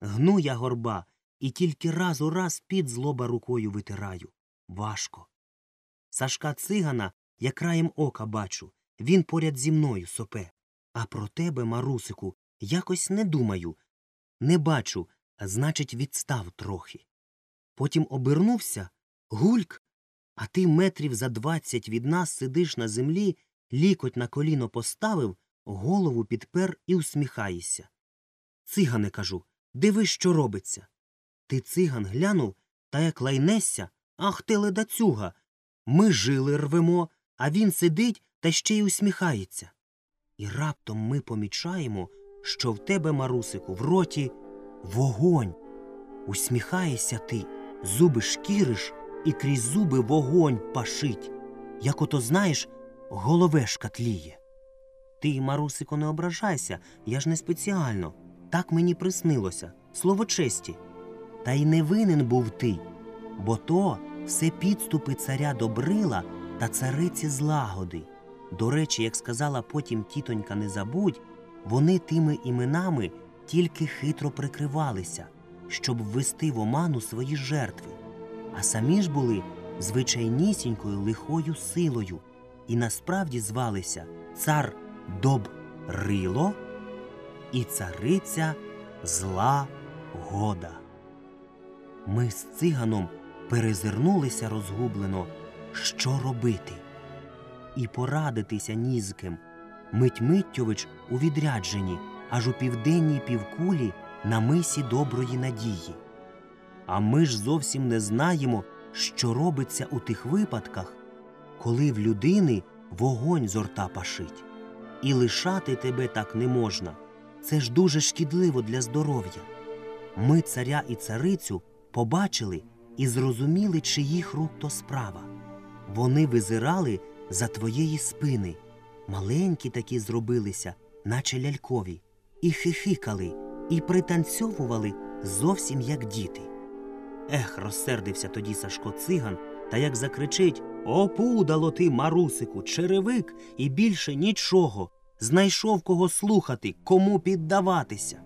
Гну я горба і тільки раз у раз під злоба рукою витираю. Важко. Сашка цигана я краєм ока бачу. Він поряд зі мною сопе. А про тебе, Марусику, якось не думаю. Не бачу, значить, відстав трохи. Потім обернувся гульк, а ти метрів за двадцять від нас сидиш на землі, лікоть на коліно поставив, голову підпер і усміхаєшся. Цигане, кажу, диви, що робиться. Ти циган глянув, та як лайнешся, ах ти ледацюга. Ми жили рвемо, а він сидить та ще й усміхається. І раптом ми помічаємо, що в тебе, Марусику, в роті вогонь. Усміхаєшся ти, зуби шкіриш, і крізь зуби вогонь пашить, як ото, знаєш, головешка тліє. Ти, Марусико, не ображайся, я ж не спеціально. Так мені приснилося, слово честі. Та й не винен був ти, бо то все підступи царя Добрила та цариці злагоди. До речі, як сказала потім тітонька не забудь, вони тими іменами тільки хитро прикривалися, щоб ввести в оману свої жертви, а самі ж були звичайнісінькою лихою силою і насправді звалися цар Добрило і цариця Зла Года. Ми з циганом перезирнулися розгублено, що робити, і порадитися ні з ким. Мить Миттєвич у відрядженні, аж у південній півкулі на мисі доброї надії. А ми ж зовсім не знаємо, що робиться у тих випадках, коли в людини вогонь з орта пашить. І лишати тебе так не можна. Це ж дуже шкідливо для здоров'я. Ми царя і царицю побачили і зрозуміли, чиїх рук то справа. Вони визирали за твоєї спини, маленькі такі зробилися, наче лялькові, і хихикали, і пританцьовували зовсім як діти. Ех, розсердився тоді Сашко циган, та як закричить Опудало ти, Марусику, черевик, і більше нічого. Знайшов кого слухати, кому піддаватися.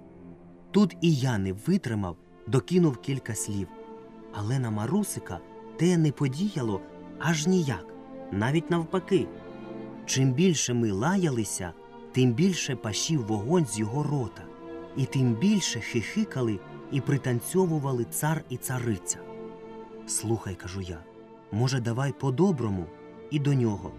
Тут і я не витримав, докинув кілька слів. Але на Марусика те не подіяло аж ніяк, навіть навпаки. Чим більше ми лаялися, тим більше пашів вогонь з його рота, і тим більше хихикали і пританцьовували цар і цариця. Слухай, кажу я, може, давай по-доброму і до нього.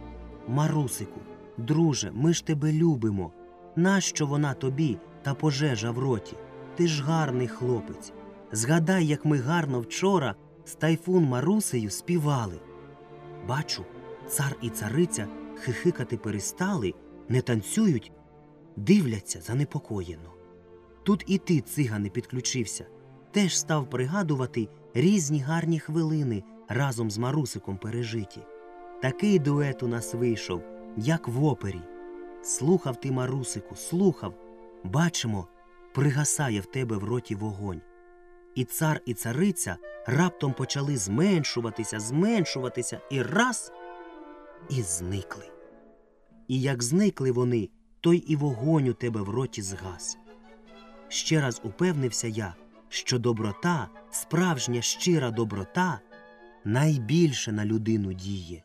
Марусику, друже, ми ж тебе любимо. Нащо вона тобі та пожежа в роті? Ти ж гарний хлопець. Згадай, як ми гарно вчора з тайфун Марусею співали. Бачу, цар і цариця хихикати перестали, не танцюють, дивляться занепокоєно. Тут і ти, цигане, підключився, теж став пригадувати різні гарні хвилини разом з Марусиком пережиті. Такий дует у нас вийшов, як в опері. Слухав ти, Марусику, слухав. Бачимо, пригасає в тебе в роті вогонь. І цар, і цариця раптом почали зменшуватися, зменшуватися і раз і зникли. І як зникли вони, той і вогонь у тебе в роті згас. Ще раз упевнився я, що доброта, справжня щира доброта найбільше на людину діє.